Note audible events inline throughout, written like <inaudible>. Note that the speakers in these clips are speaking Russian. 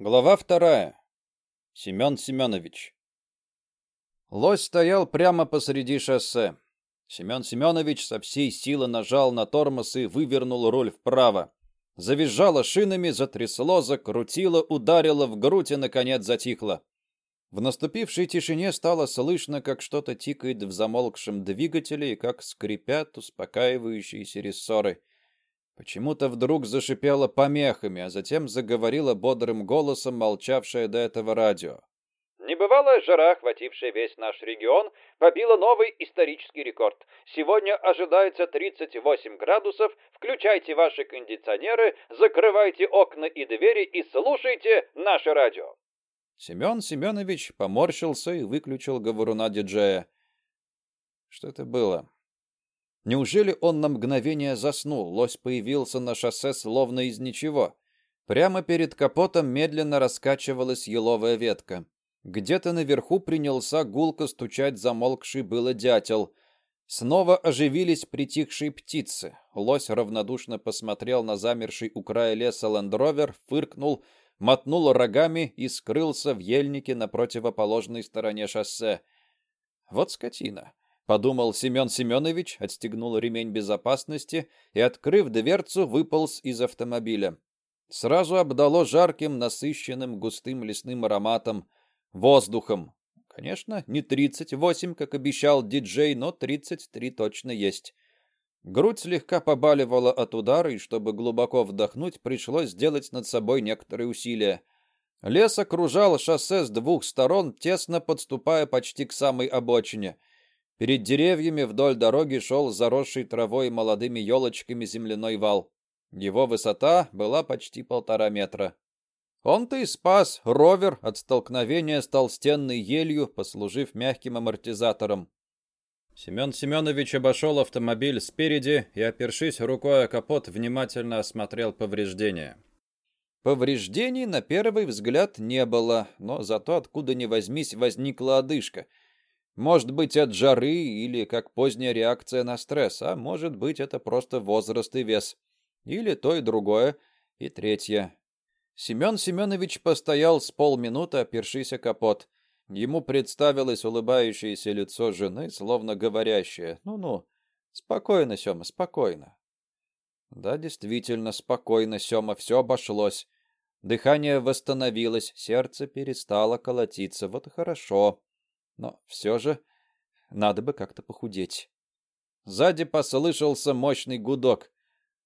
Глава вторая. Семен Семенович. Лось стоял прямо посреди шоссе. Семен Семенович со всей силы нажал на тормоз и вывернул руль вправо. Завизжало шинами, затрясло, закрутило, ударило в грудь и, наконец, затихло. В наступившей тишине стало слышно, как что-то тикает в замолкшем двигателе и как скрипят успокаивающиеся рессоры. Почему-то вдруг зашипела помехами, а затем заговорила бодрым голосом молчавшая до этого радио. Небывалая жара, охватившая весь наш регион, побила новый исторический рекорд. Сегодня ожидается 38 градусов. Включайте ваши кондиционеры, закрывайте окна и двери и слушайте наше радио. Семен Семенович поморщился и выключил говоруна диджея. Что это было? Неужели он на мгновение заснул? Лось появился на шоссе словно из ничего. Прямо перед капотом медленно раскачивалась еловая ветка. Где-то наверху принялся гулко стучать замолкший было дятел. Снова оживились притихшие птицы. Лось равнодушно посмотрел на замерший у края леса лендровер, фыркнул, мотнул рогами и скрылся в ельнике на противоположной стороне шоссе. Вот скотина подумал Семен Семенович, отстегнул ремень безопасности и, открыв дверцу, выполз из автомобиля. Сразу обдало жарким, насыщенным, густым лесным ароматом, воздухом. Конечно, не 38, как обещал диджей, но 33 точно есть. Грудь слегка побаливала от удара, и чтобы глубоко вдохнуть, пришлось сделать над собой некоторые усилия. Лес окружал шоссе с двух сторон, тесно подступая почти к самой обочине — Перед деревьями вдоль дороги шел заросший травой и молодыми елочками земляной вал. Его высота была почти полтора метра. Он-то и спас ровер от столкновения с толстенной елью, послужив мягким амортизатором. Семен Семенович обошел автомобиль спереди и, опершись рукой о капот, внимательно осмотрел повреждения. Повреждений на первый взгляд не было, но зато откуда ни возьмись возникла одышка — может быть, от жары или как поздняя реакция на стресс, а может быть, это просто возраст и вес. Или то и другое, и третье. Семен Семенович постоял с полминуты, опершись о капот. Ему представилось улыбающееся лицо жены, словно говорящее «Ну-ну, спокойно, Сема, спокойно». Да, действительно, спокойно, Сема, все обошлось. Дыхание восстановилось, сердце перестало колотиться. Вот хорошо. Но все же надо бы как-то похудеть. Сзади послышался мощный гудок.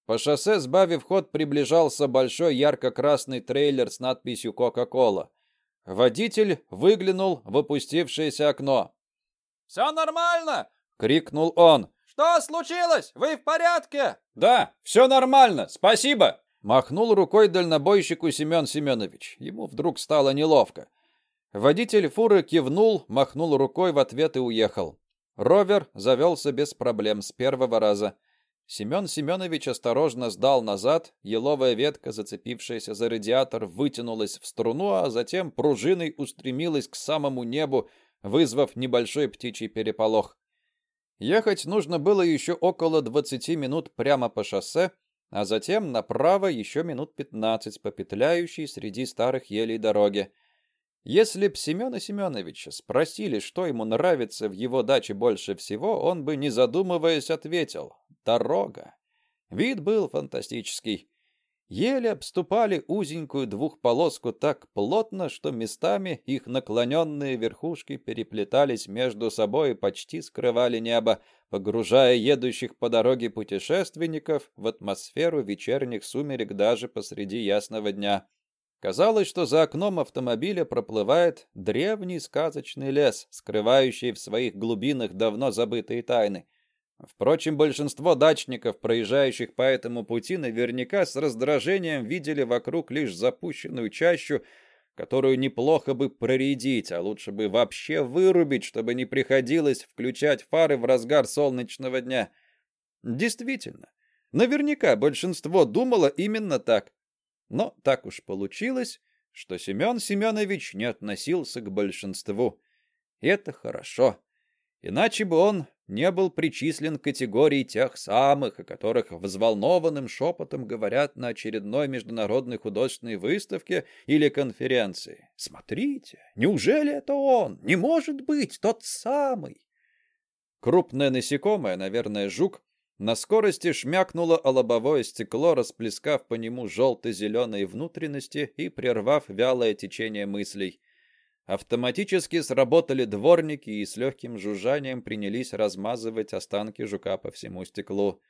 По шоссе, сбавив ход, приближался большой ярко-красный трейлер с надписью «Кока-кола». Водитель выглянул в опустившееся окно. «Все нормально!» — крикнул он. «Что случилось? Вы в порядке?» «Да, все нормально, спасибо!» Махнул рукой дальнобойщику Семен Семенович. Ему вдруг стало неловко. Водитель фуры кивнул, махнул рукой в ответ и уехал. Ровер завелся без проблем с первого раза. Семен Семенович осторожно сдал назад, еловая ветка, зацепившаяся за радиатор, вытянулась в струну, а затем пружиной устремилась к самому небу, вызвав небольшой птичий переполох. Ехать нужно было еще около 20 минут прямо по шоссе, а затем направо еще минут 15 по петляющей среди старых елей дороге. Если б Семена Семеновича спросили, что ему нравится в его даче больше всего, он бы, не задумываясь, ответил «Дорога». Вид был фантастический. Еле обступали узенькую двухполоску так плотно, что местами их наклоненные верхушки переплетались между собой и почти скрывали небо, погружая едущих по дороге путешественников в атмосферу вечерних сумерек даже посреди ясного дня. Казалось, что за окном автомобиля проплывает древний сказочный лес, скрывающий в своих глубинах давно забытые тайны. Впрочем, большинство дачников, проезжающих по этому пути, наверняка с раздражением видели вокруг лишь запущенную чащу, которую неплохо бы проредить, а лучше бы вообще вырубить, чтобы не приходилось включать фары в разгар солнечного дня. Действительно, наверняка большинство думало именно так. Но так уж получилось, что Семен Семенович не относился к большинству. И это хорошо. Иначе бы он не был причислен к категории тех самых, о которых взволнованным шепотом говорят на очередной международной художественной выставке или конференции. Смотрите, неужели это он? Не может быть, тот самый. Крупное насекомое, наверное, жук, на скорости шмякнуло о лобовое стекло, расплескав по нему желто-зеленые внутренности и прервав вялое течение мыслей. Автоматически сработали дворники и с легким жужжанием принялись размазывать останки жука по всему стеклу.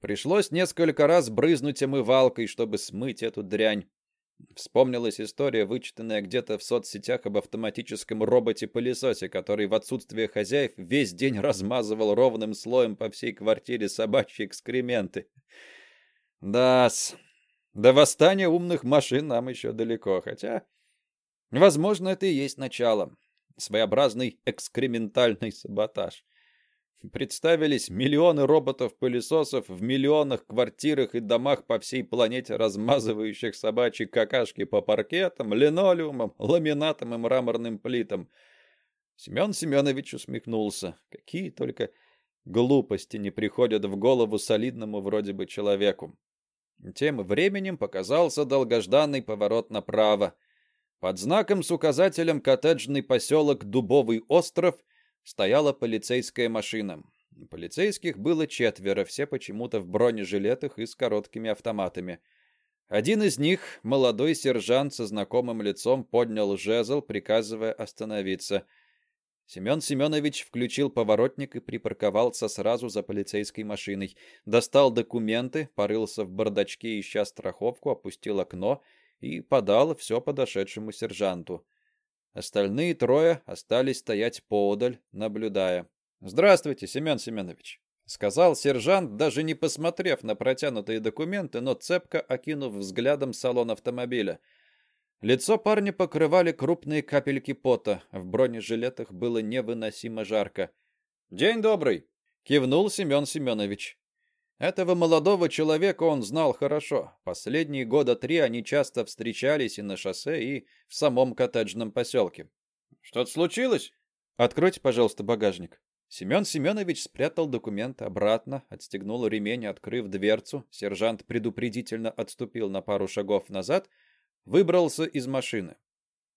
Пришлось несколько раз брызнуть омывалкой, чтобы смыть эту дрянь. Вспомнилась история, вычитанная где-то в соцсетях об автоматическом роботе-пылесосе, который в отсутствие хозяев весь день размазывал ровным слоем по всей квартире собачьи экскременты. Да-с, до восстания умных машин нам еще далеко, хотя Возможно, это и есть начало. Своеобразный экскрементальный саботаж. Представились миллионы роботов-пылесосов в миллионах квартирах и домах по всей планете, размазывающих собачьи какашки по паркетам, линолеумам, ламинатам и мраморным плитам. Семен Семенович усмехнулся. Какие только глупости не приходят в голову солидному вроде бы человеку. Тем временем показался долгожданный поворот направо. Под знаком с указателем «Коттеджный поселок Дубовый остров» стояла полицейская машина. Полицейских было четверо, все почему-то в бронежилетах и с короткими автоматами. Один из них, молодой сержант со знакомым лицом, поднял жезл, приказывая остановиться. Семен Семенович включил поворотник и припарковался сразу за полицейской машиной. Достал документы, порылся в бардачке, ища страховку, опустил окно и подал все подошедшему сержанту. Остальные трое остались стоять поодаль, наблюдая. «Здравствуйте, Семен Семенович», — сказал сержант, даже не посмотрев на протянутые документы, но цепко окинув взглядом салон автомобиля. Лицо парня покрывали крупные капельки пота, в бронежилетах было невыносимо жарко. «День добрый!» — кивнул Семен Семенович. Этого молодого человека он знал хорошо. Последние года три они часто встречались и на шоссе, и в самом коттеджном поселке. «Что-то случилось?» «Откройте, пожалуйста, багажник». Семен Семенович спрятал документы обратно, отстегнул ремень, открыв дверцу. Сержант предупредительно отступил на пару шагов назад, выбрался из машины.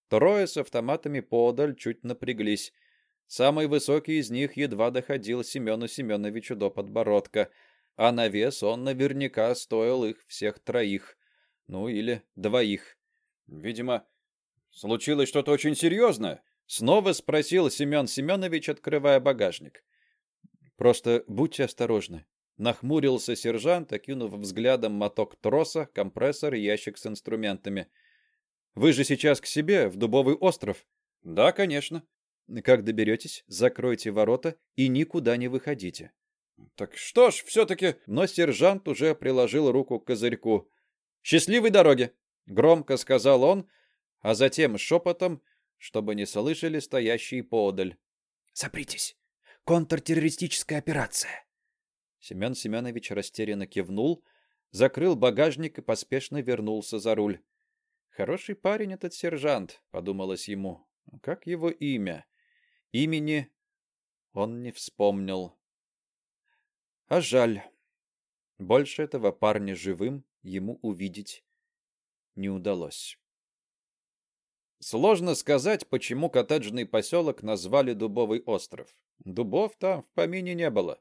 Трое с автоматами подаль чуть напряглись. Самый высокий из них едва доходил Семену Семеновичу до подбородка — а на вес он наверняка стоил их всех троих. Ну, или двоих. Видимо, случилось что-то очень серьезное. Снова спросил Семен Семенович, открывая багажник. Просто будьте осторожны. Нахмурился сержант, окинув взглядом моток троса, компрессор и ящик с инструментами. Вы же сейчас к себе, в Дубовый остров? Да, конечно. Как доберетесь, закройте ворота и никуда не выходите. Так что ж, все-таки... Но сержант уже приложил руку к козырьку. «Счастливой дороги!» — громко сказал он, а затем шепотом, чтобы не слышали стоящие поодаль. «Сопритесь! Контртеррористическая операция!» Семен Семенович растерянно кивнул, закрыл багажник и поспешно вернулся за руль. «Хороший парень этот сержант», — подумалось ему. «Как его имя?» Имени он не вспомнил. А жаль. Больше этого парня живым ему увидеть не удалось. Сложно сказать, почему коттеджный поселок назвали Дубовый остров. Дубов там в помине не было.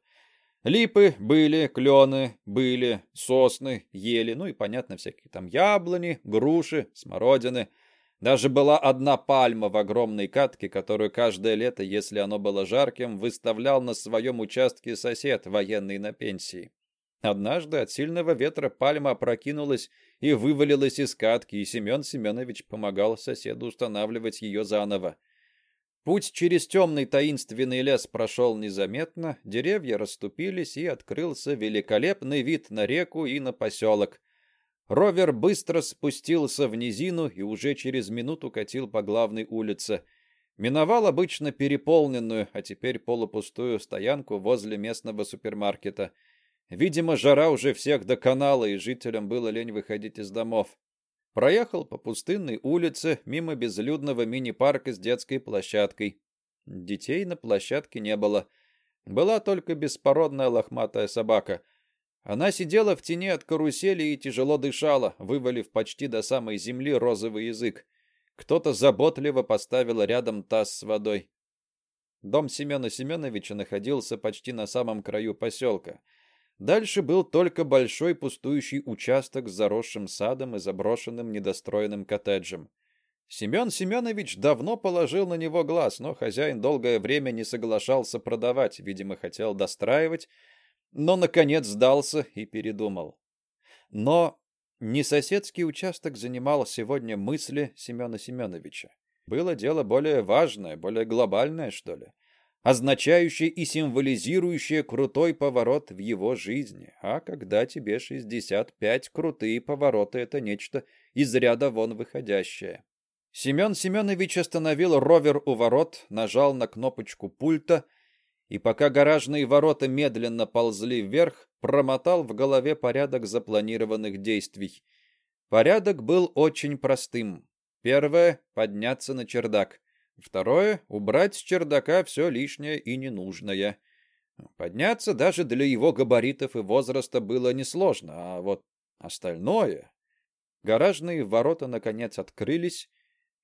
Липы были, клены были, сосны, ели, ну и, понятно, всякие там яблони, груши, смородины — даже была одна пальма в огромной катке, которую каждое лето, если оно было жарким, выставлял на своем участке сосед, военный на пенсии. Однажды от сильного ветра пальма опрокинулась и вывалилась из катки, и Семен Семенович помогал соседу устанавливать ее заново. Путь через темный таинственный лес прошел незаметно, деревья расступились, и открылся великолепный вид на реку и на поселок. Ровер быстро спустился в низину и уже через минуту катил по главной улице. Миновал обычно переполненную, а теперь полупустую стоянку возле местного супермаркета. Видимо, жара уже всех доконала, и жителям было лень выходить из домов. Проехал по пустынной улице мимо безлюдного мини-парка с детской площадкой. Детей на площадке не было. Была только беспородная лохматая собака. Она сидела в тени от карусели и тяжело дышала, вывалив почти до самой земли розовый язык. Кто-то заботливо поставил рядом таз с водой. Дом Семена Семеновича находился почти на самом краю поселка. Дальше был только большой пустующий участок с заросшим садом и заброшенным недостроенным коттеджем. Семен Семенович давно положил на него глаз, но хозяин долгое время не соглашался продавать, видимо, хотел достраивать, но, наконец, сдался и передумал. Но не соседский участок занимал сегодня мысли Семена Семеновича. Было дело более важное, более глобальное, что ли, означающее и символизирующее крутой поворот в его жизни. А когда тебе 65, крутые повороты — это нечто из ряда вон выходящее. Семен Семенович остановил ровер у ворот, нажал на кнопочку пульта и, пока гаражные ворота медленно ползли вверх, промотал в голове порядок запланированных действий. Порядок был очень простым. Первое — подняться на чердак. Второе — убрать с чердака все лишнее и ненужное. Подняться даже для его габаритов и возраста было несложно, а вот остальное... Гаражные ворота, наконец, открылись,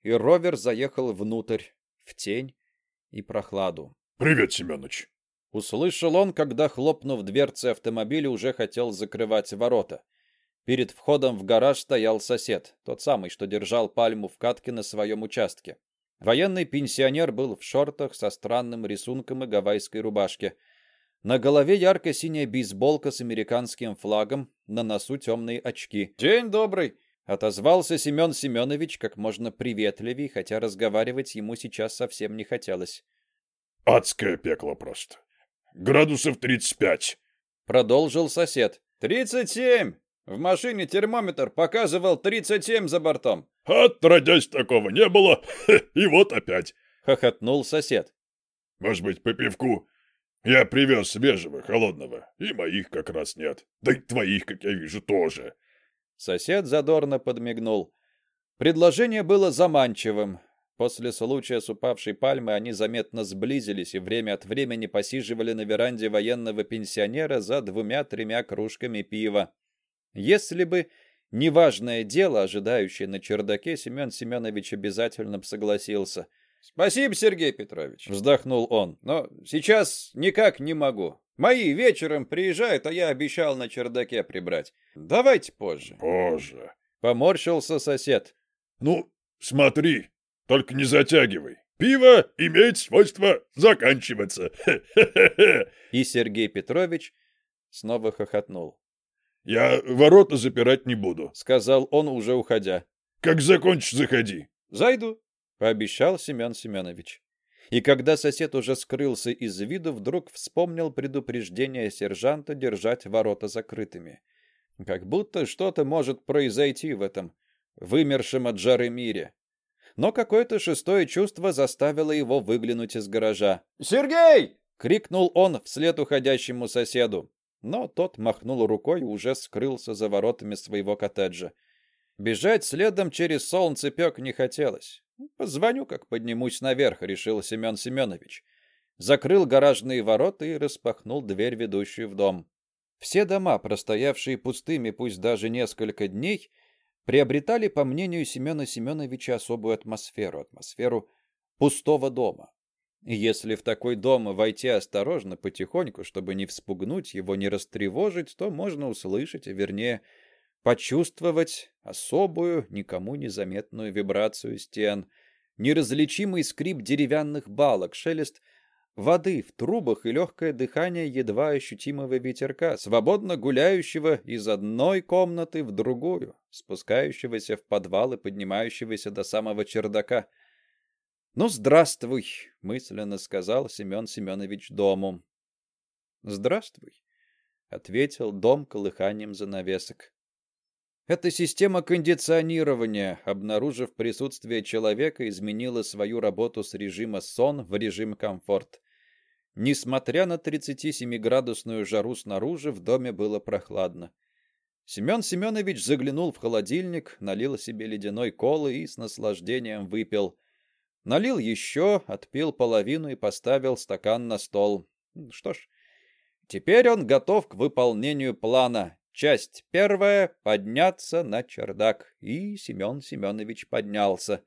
и ровер заехал внутрь, в тень и прохладу. «Привет, Семенович!» Услышал он, когда, хлопнув дверцы автомобиля, уже хотел закрывать ворота. Перед входом в гараж стоял сосед, тот самый, что держал пальму в катке на своем участке. Военный пенсионер был в шортах со странным рисунком и гавайской рубашке. На голове ярко-синяя бейсболка с американским флагом, на носу темные очки. «День добрый!» Отозвался Семен Семенович как можно приветливей, хотя разговаривать ему сейчас совсем не хотелось. «Адское пекло просто. Градусов тридцать пять», — продолжил сосед. «Тридцать семь! В машине термометр показывал тридцать семь за бортом». «Отродясь такого не было, и вот опять», — хохотнул сосед. «Может быть, по пивку? Я привез свежего, холодного, и моих как раз нет. Да и твоих, как я вижу, тоже». Сосед задорно подмигнул. Предложение было заманчивым. После случая с упавшей пальмой они заметно сблизились и время от времени посиживали на веранде военного пенсионера за двумя-тремя кружками пива. Если бы неважное дело, ожидающее на чердаке, Семен Семенович обязательно бы согласился. «Спасибо, Сергей Петрович», — вздохнул он, — «но сейчас никак не могу. Мои вечером приезжают, а я обещал на чердаке прибрать. Давайте позже. Позже. Поморщился сосед. Ну, смотри, только не затягивай. Пиво имеет свойство заканчиваться. <laughs> И Сергей Петрович снова хохотнул. Я ворота запирать не буду, сказал он, уже уходя. Как закончишь, заходи. Зайду, пообещал Семен Семенович. И когда сосед уже скрылся из виду, вдруг вспомнил предупреждение сержанта держать ворота закрытыми. Как будто что-то может произойти в этом вымершем от жары мире. Но какое-то шестое чувство заставило его выглянуть из гаража. «Сергей!» — крикнул он вслед уходящему соседу. Но тот махнул рукой и уже скрылся за воротами своего коттеджа. Бежать следом через солнцепек не хотелось. Позвоню, как поднимусь наверх, решил Семен Семенович. Закрыл гаражные ворота и распахнул дверь, ведущую в дом. Все дома, простоявшие пустыми пусть даже несколько дней, приобретали, по мнению Семена Семеновича, особую атмосферу, атмосферу пустого дома. И если в такой дом войти осторожно, потихоньку, чтобы не вспугнуть его, не растревожить, то можно услышать, а вернее, почувствовать особую, никому незаметную вибрацию стен, неразличимый скрип деревянных балок, шелест воды в трубах и легкое дыхание едва ощутимого ветерка, свободно гуляющего из одной комнаты в другую, спускающегося в подвал и поднимающегося до самого чердака. «Ну, здравствуй», — мысленно сказал Семен Семенович дому. «Здравствуй», — ответил дом колыханием занавесок. Эта система кондиционирования, обнаружив присутствие человека, изменила свою работу с режима сон в режим комфорт. Несмотря на 37-градусную жару снаружи, в доме было прохладно. Семен Семенович заглянул в холодильник, налил себе ледяной колы и с наслаждением выпил. Налил еще, отпил половину и поставил стакан на стол. Что ж, теперь он готов к выполнению плана. Часть первая — подняться на чердак. И Семен Семенович поднялся.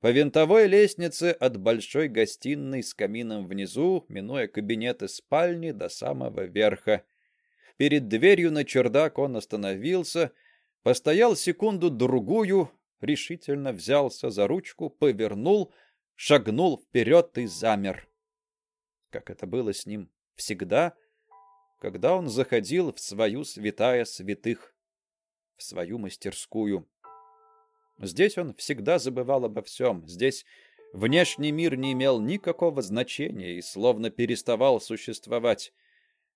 По винтовой лестнице от большой гостиной с камином внизу, минуя кабинеты спальни до самого верха. Перед дверью на чердак он остановился, постоял секунду-другую, решительно взялся за ручку, повернул, шагнул вперед и замер. Как это было с ним всегда, когда он заходил в свою святая святых, в свою мастерскую. Здесь он всегда забывал обо всем, здесь внешний мир не имел никакого значения и словно переставал существовать.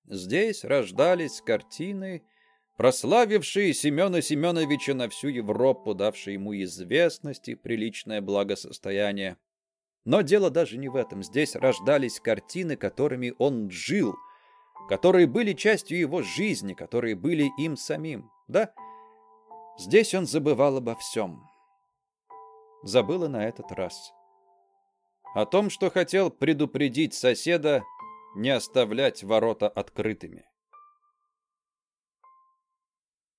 Здесь рождались картины, прославившие Семена Семеновича на всю Европу, давшие ему известность и приличное благосостояние. Но дело даже не в этом. Здесь рождались картины, которыми он жил, которые были частью его жизни, которые были им самим. Да, здесь он забывал обо всем. Забыл и на этот раз. О том, что хотел предупредить соседа, не оставлять ворота открытыми.